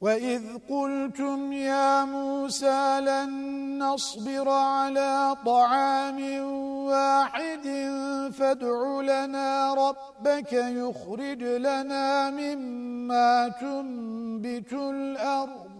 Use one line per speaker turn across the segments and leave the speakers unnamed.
وَإِذْ قُلْتُمْ يَا مُوسَى لَن نَّصْبِرَ عَلَى طَعَامٍ وَاحِدٍ فَادْعُ لَنَا رَبَّكَ يُخْرِجْ لَنَا مِمَّا تُنبِتُ الْأَرْضُ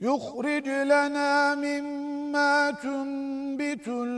يُخْرِجْ لَنَا مِمَّا تُنبِتُ الْأَرْضُ